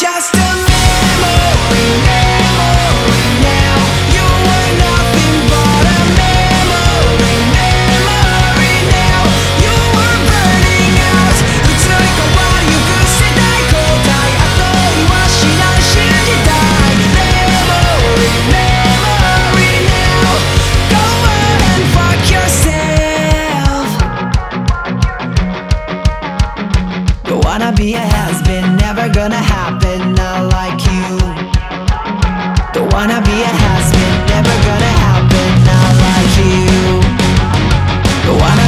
just Wanna be a has been, never gonna happen, not like you. Don't wanna be a has been, never gonna happen, not like you. Don't wanna